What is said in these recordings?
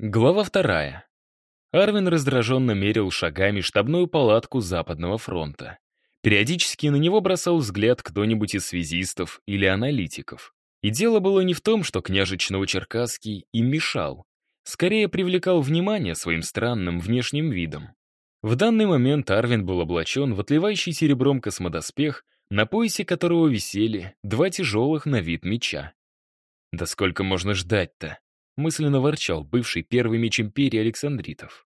Глава вторая. Арвин раздраженно мерил шагами штабную палатку Западного фронта. Периодически на него бросал взгляд кто-нибудь из связистов или аналитиков. И дело было не в том, что княжич Новочеркасский им мешал. Скорее привлекал внимание своим странным внешним видом. В данный момент Арвин был облачен в отливающий серебром космодоспех, на поясе которого висели два тяжелых на вид меча. «Да сколько можно ждать-то?» Мысленно ворчал бывший первый меч империи Александритов.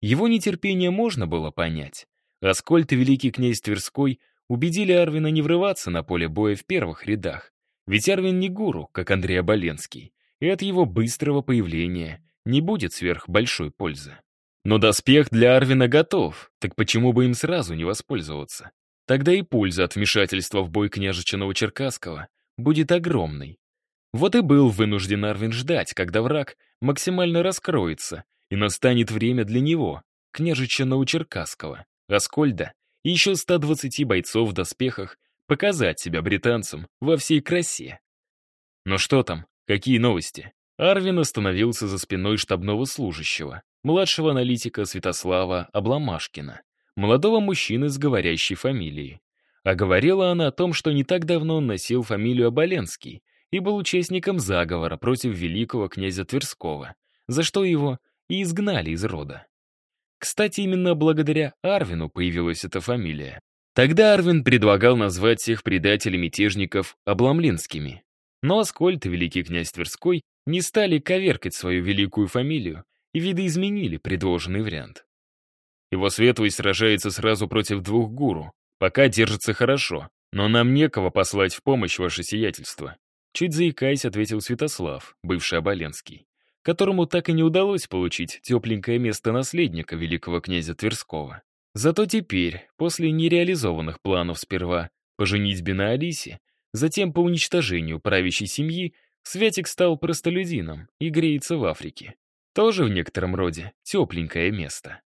Его нетерпение можно было понять. Аскольд и великий князь Тверской убедили Арвина не врываться на поле боя в первых рядах. Ведь Арвин не гуру, как Андрей Оболенский, и от его быстрого появления не будет сверх большой пользы. Но доспех для Арвина готов, так почему бы им сразу не воспользоваться? Тогда и польза от вмешательства в бой княжича Новочеркасского будет огромной. Вот и был вынужден Арвин ждать, когда враг максимально раскроется, и настанет время для него, княжича Новочеркасского, Аскольда и еще 120 бойцов в доспехах, показать себя британцам во всей красе. Но что там, какие новости? Арвин остановился за спиной штабного служащего, младшего аналитика Святослава Обломашкина, молодого мужчины с говорящей фамилией. А говорила она о том, что не так давно он носил фамилию Оболенский, и был участником заговора против великого князя Тверского, за что его и изгнали из рода. Кстати, именно благодаря Арвину появилась эта фамилия. Тогда Арвин предлагал назвать всех предателей-мятежников обломлинскими. Но Аскольд и великий князь Тверской не стали коверкать свою великую фамилию и видоизменили предложенный вариант. Его светлость сражается сразу против двух гуру, пока держится хорошо, но нам некого послать в помощь ваше сиятельство. Чуть заикаясь, ответил Святослав, бывший Оболенский, которому так и не удалось получить тепленькое место наследника великого князя Тверского. Зато теперь, после нереализованных планов сперва по женитьбе на Алисе, затем по уничтожению правящей семьи, Святик стал простолюдином и греется в Африке. Тоже в некотором роде тепленькое место.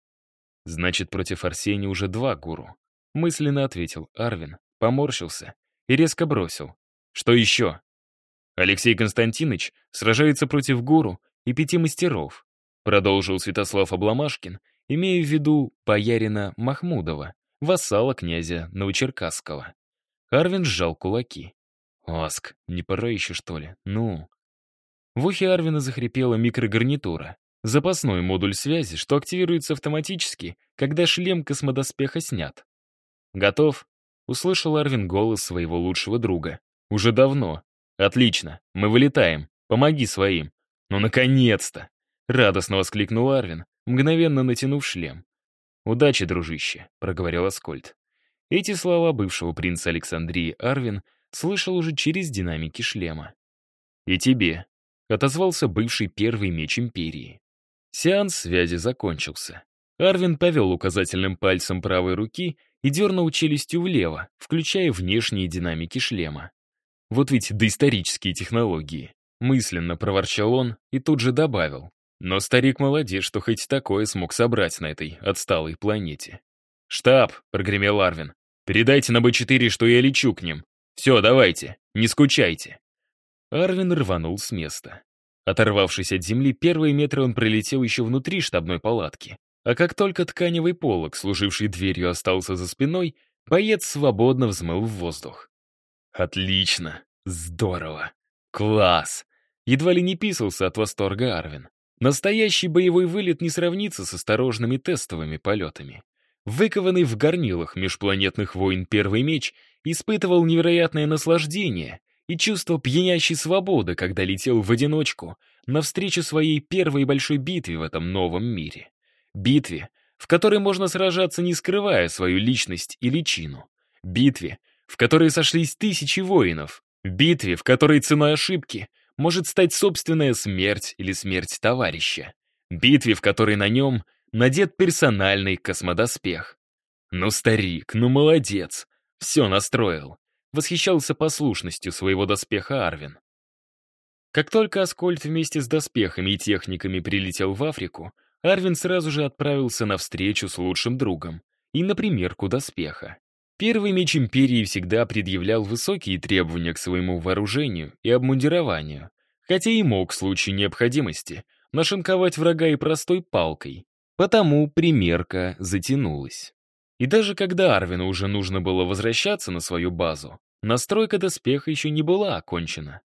Значит, против Арсения уже два гуру. Мысленно ответил Арвин, поморщился и резко бросил. Что еще? Алексей Константинович сражается против гуру и пяти мастеров, продолжил Святослав Обломашкин, имея в виду боярина Махмудова, вассала князя Новочеркасского. Арвин сжал кулаки. «Аск, не пора еще, что ли? Ну?» В ухе Арвина захрипела микрогарнитура. Запасной модуль связи, что активируется автоматически, когда шлем космодоспеха снят. «Готов?» — услышал Арвин голос своего лучшего друга. «Уже давно. «Отлично, мы вылетаем. Помоги своим». «Ну, наконец-то!» — радостно воскликнул Арвин, мгновенно натянув шлем. «Удачи, дружище», — проговорил Аскольд. Эти слова бывшего принца Александрии Арвин слышал уже через динамики шлема. «И тебе», — отозвался бывший первый меч Империи. Сеанс связи закончился. Арвин повел указательным пальцем правой руки и дернул челюстью влево, включая внешние динамики шлема. Вот ведь доисторические технологии. Мысленно проворчал он и тут же добавил. Но старик молодец, что хоть такое смог собрать на этой отсталой планете. «Штаб!» — прогремел Арвин. «Передайте на Б4, что я лечу к ним. Все, давайте, не скучайте». Арвин рванул с места. Оторвавшись от земли, первые метры он пролетел еще внутри штабной палатки. А как только тканевый полог, служивший дверью, остался за спиной, боец свободно взмыл в воздух. Отлично. Здорово. Класс. Едва ли не писался от восторга Арвин. Настоящий боевой вылет не сравнится с осторожными тестовыми полетами. Выкованный в горнилах межпланетных войн первый меч испытывал невероятное наслаждение и чувство пьянящей свободы, когда летел в одиночку навстречу своей первой большой битве в этом новом мире. Битве, в которой можно сражаться, не скрывая свою личность и личину. Битве, в которой сошлись тысячи воинов, в битве, в которой ценой ошибки может стать собственная смерть или смерть товарища, битве, в которой на нем надет персональный космодоспех. Ну, старик, ну молодец, все настроил. Восхищался послушностью своего доспеха Арвин. Как только Аскольд вместе с доспехами и техниками прилетел в Африку, Арвин сразу же отправился на встречу с лучшим другом и на примерку доспеха. Первый меч Империи всегда предъявлял высокие требования к своему вооружению и обмундированию, хотя и мог в случае необходимости нашинковать врага и простой палкой. Потому примерка затянулась. И даже когда Арвину уже нужно было возвращаться на свою базу, настройка доспеха еще не была окончена.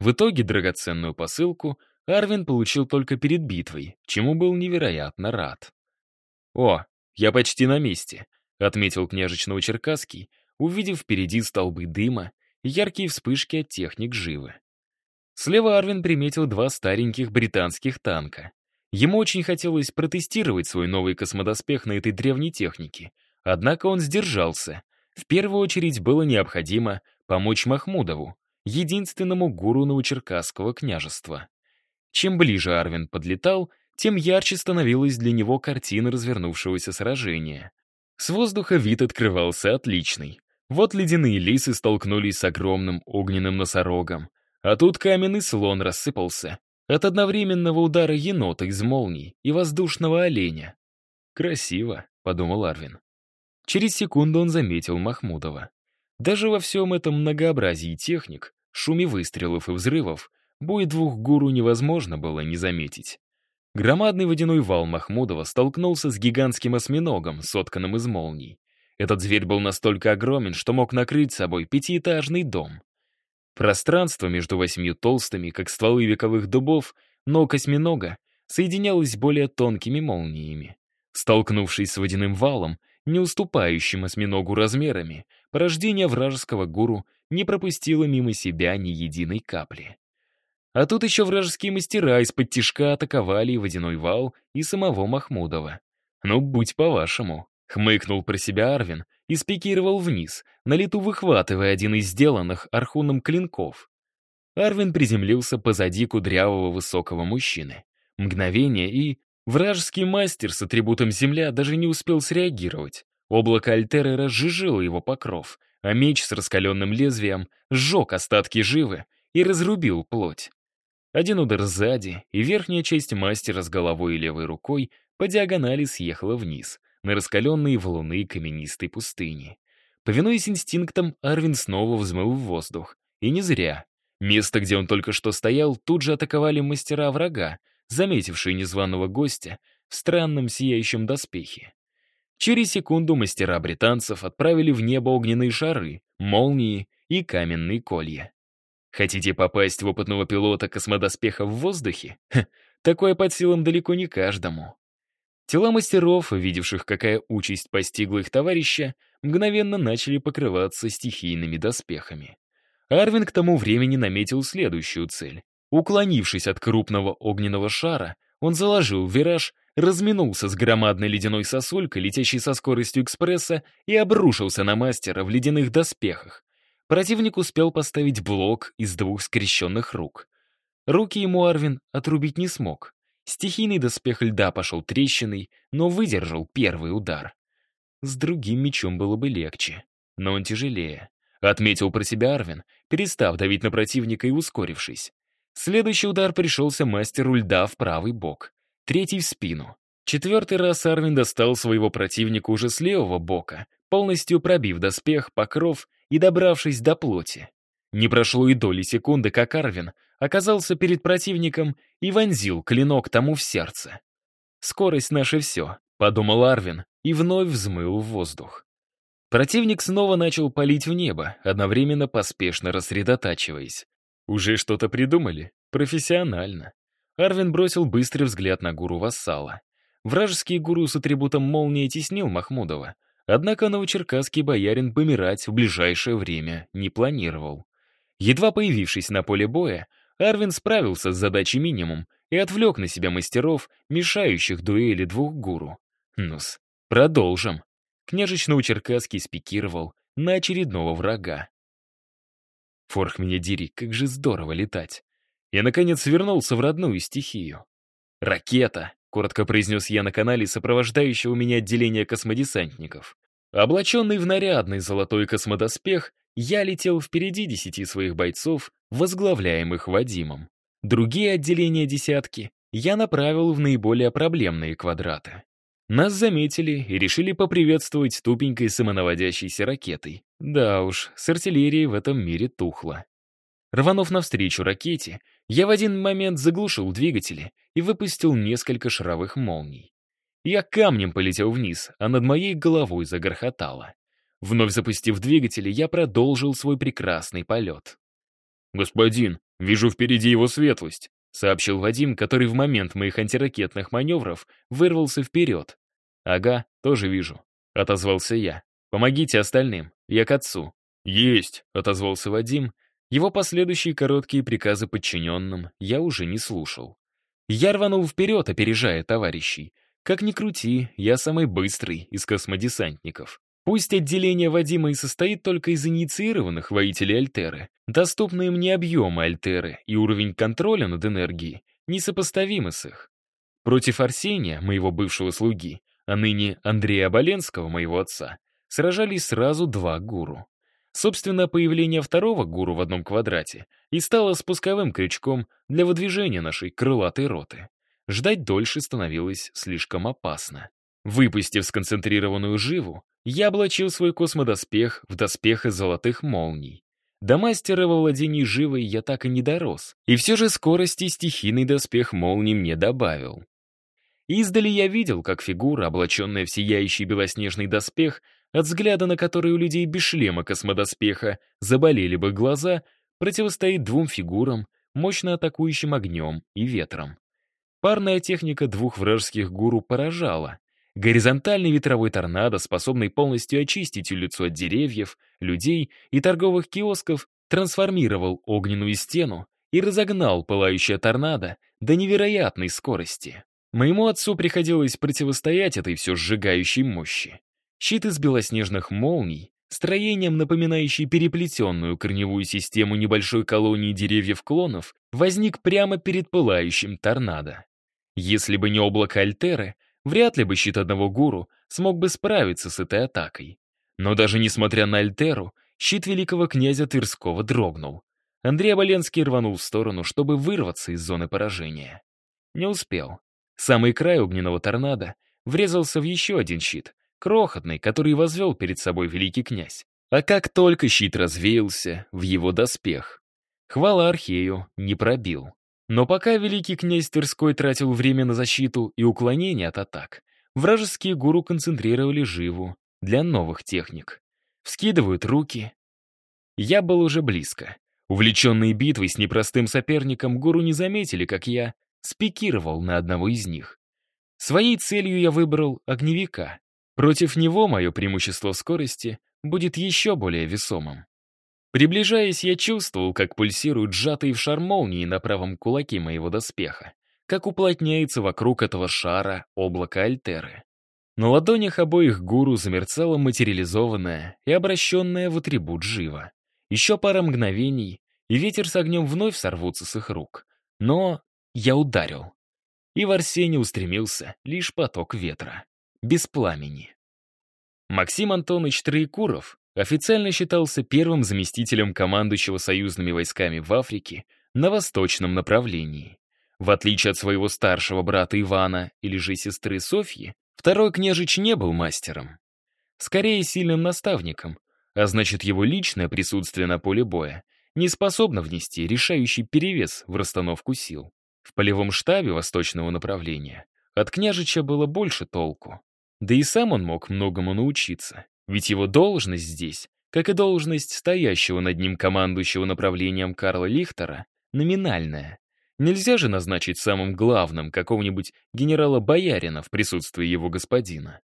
В итоге драгоценную посылку Арвин получил только перед битвой, чему был невероятно рад. «О, я почти на месте», — отметил княжич Новочеркасский, увидев впереди столбы дыма и яркие вспышки от техник живы. Слева Арвин приметил два стареньких британских танка. Ему очень хотелось протестировать свой новый космодоспех на этой древней технике, однако он сдержался. В первую очередь было необходимо помочь Махмудову, единственному гуру Новочеркасского княжества. Чем ближе Арвин подлетал, тем ярче становилась для него картина развернувшегося сражения. С воздуха вид открывался отличный. Вот ледяные лисы столкнулись с огромным огненным носорогом, а тут каменный слон рассыпался от одновременного удара енота из молний и воздушного оленя. «Красиво», — подумал Арвин. Через секунду он заметил Махмудова. Даже во всем этом многообразии техник, шуме выстрелов и взрывов, бой двух гуру невозможно было не заметить. Громадный водяной вал Махмудова столкнулся с гигантским осьминогом, сотканным из молний. Этот зверь был настолько огромен, что мог накрыть собой пятиэтажный дом. Пространство между восьмью толстыми, как стволы вековых дубов, ног осьминога соединялось более тонкими молниями. Столкнувшись с водяным валом, не уступающим осьминогу размерами, порождение вражеского гуру не пропустило мимо себя ни единой капли. А тут еще вражеские мастера из-под тишка атаковали и водяной вал, и самого Махмудова. «Ну, будь по-вашему», — хмыкнул про себя Арвин и спикировал вниз, на лету выхватывая один из сделанных архуном клинков. Арвин приземлился позади кудрявого высокого мужчины. Мгновение и... Вражеский мастер с атрибутом земля даже не успел среагировать. Облако Альтеры разжижило его покров, а меч с раскаленным лезвием сжег остатки живы и разрубил плоть. Один удар сзади, и верхняя часть мастера с головой и левой рукой по диагонали съехала вниз, на раскаленные валуны каменистой пустыни. Повинуясь инстинктам, Арвин снова взмыл в воздух. И не зря. Место, где он только что стоял, тут же атаковали мастера врага, заметившие незваного гостя в странном сияющем доспехе. Через секунду мастера британцев отправили в небо огненные шары, молнии и каменные колья. Хотите попасть в опытного пилота космодоспеха в воздухе? Ха, такое под силам далеко не каждому. Тела мастеров, видевших, какая участь постигла их товарища, мгновенно начали покрываться стихийными доспехами. Арвин к тому времени наметил следующую цель. Уклонившись от крупного огненного шара, он заложил вираж, разминулся с громадной ледяной сосулькой, летящей со скоростью экспресса, и обрушился на мастера в ледяных доспехах. Противник успел поставить блок из двух скрещенных рук. Руки ему Арвин отрубить не смог. Стихийный доспех льда пошел трещиной, но выдержал первый удар. С другим мечом было бы легче, но он тяжелее. Отметил про себя Арвин, перестав давить на противника и ускорившись. Следующий удар пришелся мастеру льда в правый бок, третий в спину. Четвертый раз Арвин достал своего противника уже с левого бока, полностью пробив доспех, покров и добравшись до плоти. Не прошло и доли секунды, как Арвин оказался перед противником и вонзил клинок тому в сердце. «Скорость — наше все», — подумал Арвин и вновь взмыл в воздух. Противник снова начал палить в небо, одновременно поспешно рассредотачиваясь. «Уже что-то придумали? Профессионально». Арвин бросил быстрый взгляд на гуру Вассала. Вражеский гуру с атрибутом молнии теснил Махмудова, Однако новочеркасский боярин помирать в ближайшее время не планировал. Едва появившись на поле боя, Арвин справился с задачей минимум и отвлек на себя мастеров, мешающих дуэли двух гуру. Нус, продолжим. Княжич Новочеркасский спикировал на очередного врага. Форх меня дери, как же здорово летать. Я, наконец, вернулся в родную стихию. Ракета, коротко произнес я на канале сопровождающего меня отделения космодесантников. Облаченный в нарядный золотой космодоспех, я летел впереди десяти своих бойцов, возглавляемых Вадимом. Другие отделения десятки я направил в наиболее проблемные квадраты. Нас заметили и решили поприветствовать тупенькой самонаводящейся ракетой. Да уж, с артиллерией в этом мире тухло. Рванув навстречу ракете, я в один момент заглушил двигатели и выпустил несколько шаровых молний. Я камнем полетел вниз, а над моей головой загорхотало. Вновь запустив двигатели, я продолжил свой прекрасный полет. «Господин, вижу впереди его светлость», сообщил Вадим, который в момент моих антиракетных маневров вырвался вперед. «Ага, тоже вижу», — отозвался я. «Помогите остальным, я к отцу». «Есть», — отозвался Вадим. Его последующие короткие приказы подчиненным я уже не слушал. Я рванул вперед, опережая товарищей. Как ни крути, я самый быстрый из космодесантников. Пусть отделение Вадима и состоит только из инициированных воителей Альтеры, доступные мне объемы Альтеры и уровень контроля над энергией несопоставимы с их. Против Арсения, моего бывшего слуги, а ныне Андрея Оболенского, моего отца, сражались сразу два гуру. Собственно, появление второго гуру в одном квадрате и стало спусковым крючком для выдвижения нашей крылатой роты. Ждать дольше становилось слишком опасно. Выпустив сконцентрированную живу, я облачил свой космодоспех в доспех из золотых молний. До мастера во владении живой я так и не дорос, и все же скорости стихийный доспех молний мне добавил. Издали я видел, как фигура, облаченная в сияющий белоснежный доспех, от взгляда на который у людей без шлема космодоспеха заболели бы глаза, противостоит двум фигурам, мощно атакующим огнем и ветром. Парная техника двух вражеских гуру поражала. Горизонтальный ветровой торнадо, способный полностью очистить улицу от деревьев, людей и торговых киосков, трансформировал огненную стену и разогнал пылающее торнадо до невероятной скорости. Моему отцу приходилось противостоять этой все сжигающей мощи. Щит из белоснежных молний, строением, напоминающий переплетенную корневую систему небольшой колонии деревьев-клонов, возник прямо перед пылающим торнадо. Если бы не облако Альтеры, вряд ли бы щит одного гуру смог бы справиться с этой атакой. Но даже несмотря на Альтеру, щит великого князя Тверского дрогнул. Андрей Оболенский рванул в сторону, чтобы вырваться из зоны поражения. Не успел. Самый край огненного торнадо врезался в еще один щит, крохотный, который возвел перед собой великий князь. А как только щит развеялся, в его доспех. Хвала Архею не пробил. Но пока великий князь Тверской тратил время на защиту и уклонение от атак, вражеские гуру концентрировали живу для новых техник. Вскидывают руки. Я был уже близко. Увлеченные битвой с непростым соперником, гуру не заметили, как я спикировал на одного из них. Своей целью я выбрал огневика. Против него мое преимущество в скорости будет еще более весомым. Приближаясь, я чувствовал, как пульсируют сжатые в шар молнии на правом кулаке моего доспеха, как уплотняется вокруг этого шара облако Альтеры. На ладонях обоих гуру замерцало материализованное и обращенное в атрибут живо. Еще пара мгновений, и ветер с огнем вновь сорвутся с их рук. Но я ударил. И в Арсене устремился лишь поток ветра. Без пламени. Максим Антонович Троекуров официально считался первым заместителем командующего союзными войсками в Африке на восточном направлении. В отличие от своего старшего брата Ивана или же сестры Софьи, второй княжич не был мастером. Скорее, сильным наставником, а значит, его личное присутствие на поле боя не способно внести решающий перевес в расстановку сил. В полевом штабе восточного направления от княжича было больше толку. Да и сам он мог многому научиться, ведь его должность здесь, как и должность стоящего над ним командующего направлением Карла Лихтера, номинальная. Нельзя же назначить самым главным какого-нибудь генерала-боярина в присутствии его господина.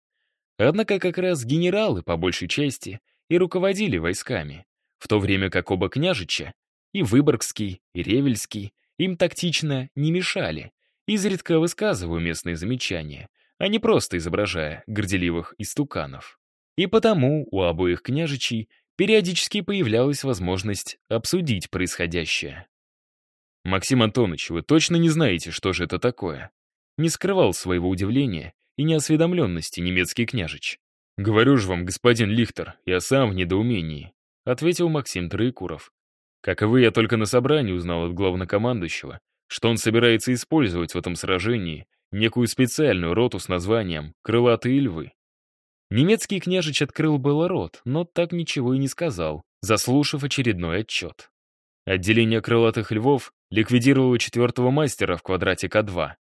Однако как раз генералы, по большей части, и руководили войсками, в то время как оба княжича, и Выборгский, и Ревельский, им тактично не мешали, изредка высказывая местные замечания, а не просто изображая горделивых истуканов. И потому у обоих княжичей периодически появлялась возможность обсудить происходящее. «Максим Антонович, вы точно не знаете, что же это такое?» Не скрывал своего удивления и неосведомленности немецкий княжич. «Говорю же вам, господин Лихтер, я сам в недоумении», ответил Максим Троекуров. Как и вы, я только на собрании узнал от главнокомандующего, что он собирается использовать в этом сражении некую специальную роту с названием «Крылатые львы». Немецкий княжич открыл было рот, но так ничего и не сказал, заслушав очередной отчет. Отделение крылатых львов Ликвидировал четвертого мастера в квадрате К2.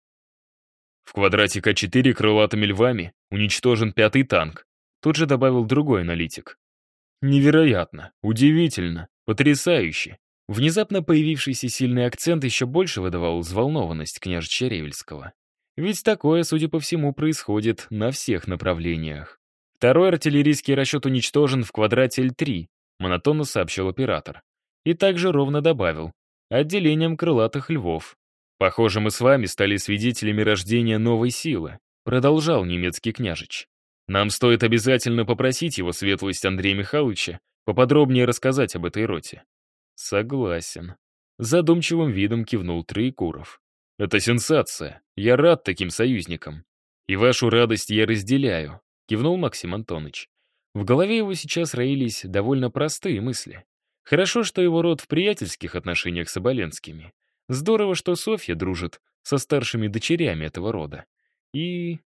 В квадрате К4 крылатыми львами уничтожен пятый танк. Тут же добавил другой аналитик. Невероятно, удивительно, потрясающе. Внезапно появившийся сильный акцент еще больше выдавал взволнованность княжича Ревельского. Ведь такое, судя по всему, происходит на всех направлениях. Второй артиллерийский расчет уничтожен в квадрате Л-3, монотонно сообщил оператор. И также ровно добавил, отделением крылатых львов. Похоже, мы с вами стали свидетелями рождения новой силы, продолжал немецкий княжич. Нам стоит обязательно попросить его светлость Андрея Михайловича поподробнее рассказать об этой роте. Согласен. Задумчивым видом кивнул Троекуров. Это сенсация. Я рад таким союзникам. И вашу радость я разделяю, кивнул Максим Антонович. В голове его сейчас роились довольно простые мысли. Хорошо, что его род в приятельских отношениях с Оболенскими. Здорово, что Софья дружит со старшими дочерями этого рода. И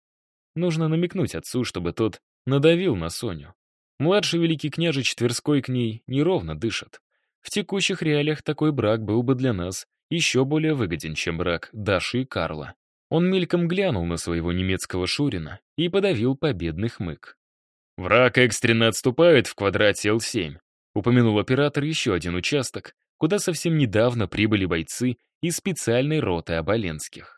нужно намекнуть отцу, чтобы тот надавил на Соню. Младший великий княжич Тверской к ней неровно дышит. В текущих реалиях такой брак был бы для нас еще более выгоден, чем брак Даши и Карла. Он мельком глянул на своего немецкого Шурина и подавил победный хмык. «Враг экстренно отступает в квадрате Л-7», упомянул оператор еще один участок, куда совсем недавно прибыли бойцы из специальной роты Оболенских.